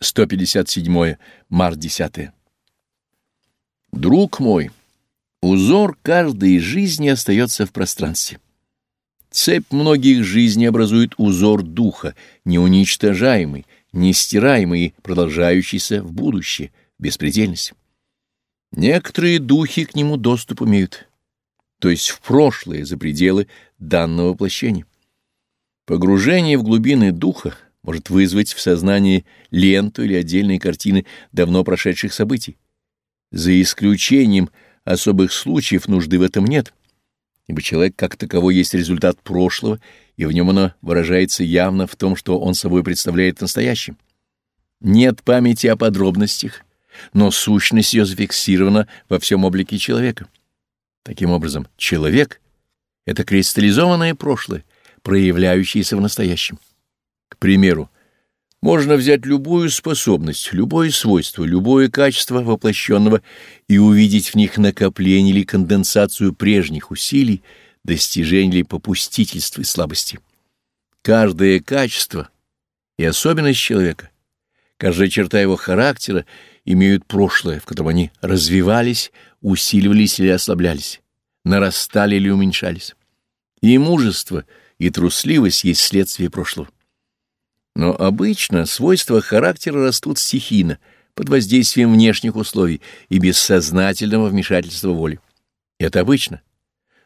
157 март 10. Друг мой, узор каждой жизни остается в пространстве. Цепь многих жизней образует узор духа, неуничтожаемый, нестираемый продолжающийся в будущее, беспредельность. Некоторые духи к нему доступ имеют, то есть в прошлое, за пределы данного воплощения. Погружение в глубины духа — может вызвать в сознании ленту или отдельные картины давно прошедших событий. За исключением особых случаев нужды в этом нет, ибо человек как таковой есть результат прошлого, и в нем оно выражается явно в том, что он собой представляет настоящим. Нет памяти о подробностях, но сущность ее зафиксирована во всем облике человека. Таким образом, человек — это кристаллизованное прошлое, проявляющееся в настоящем. Примеру, можно взять любую способность, любое свойство, любое качество воплощенного и увидеть в них накопление или конденсацию прежних усилий, достижений или попустительства и слабости. Каждое качество и особенность человека, каждая черта его характера имеют прошлое, в котором они развивались, усиливались или ослаблялись, нарастали или уменьшались. И мужество, и трусливость есть следствие прошлого. Но обычно свойства характера растут стихийно, под воздействием внешних условий и бессознательного вмешательства воли. Это обычно.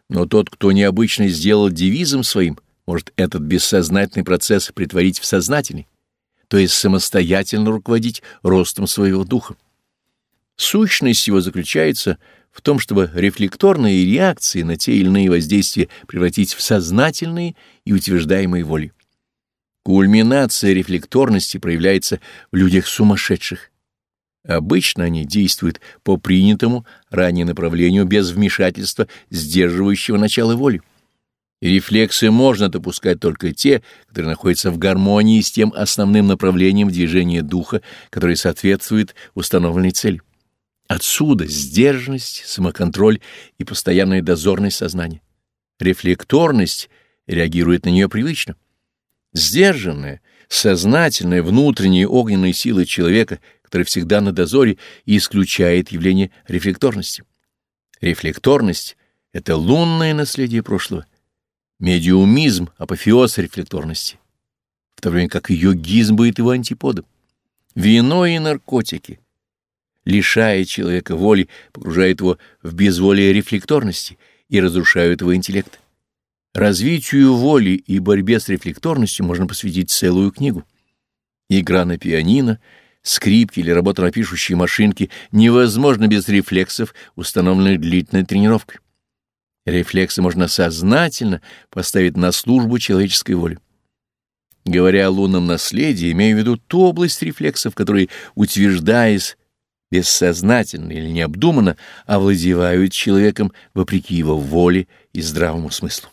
Но тот, кто необычно сделал девизом своим, может этот бессознательный процесс притворить в сознательный, то есть самостоятельно руководить ростом своего духа. Сущность его заключается в том, чтобы рефлекторные реакции на те или иные воздействия превратить в сознательные и утверждаемые воли. Кульминация рефлекторности проявляется в людях сумасшедших. Обычно они действуют по принятому ранее направлению без вмешательства сдерживающего начала воли. рефлексы можно допускать только те, которые находятся в гармонии с тем основным направлением движения духа, которое соответствует установленной цели. Отсюда сдержанность, самоконтроль и постоянная дозорность сознания. Рефлекторность реагирует на нее привычно. Сдержанная, сознательная внутренняя огненная сила человека, который всегда на дозоре и исключает явление рефлекторности. Рефлекторность — это лунное наследие прошлого, медиумизм — апофеоз рефлекторности, в то время как йогизм будет его антиподом. Вино и наркотики, лишая человека воли, погружают его в безволие рефлекторности и разрушают его интеллект. Развитию воли и борьбе с рефлекторностью можно посвятить целую книгу. Игра на пианино, скрипки или работа на пишущей машинке невозможно без рефлексов, установленных длительной тренировкой. Рефлексы можно сознательно поставить на службу человеческой воли. Говоря о лунном наследии, имею в виду ту область рефлексов, которые, утверждаясь бессознательно или необдуманно, овладевают человеком вопреки его воле и здравому смыслу.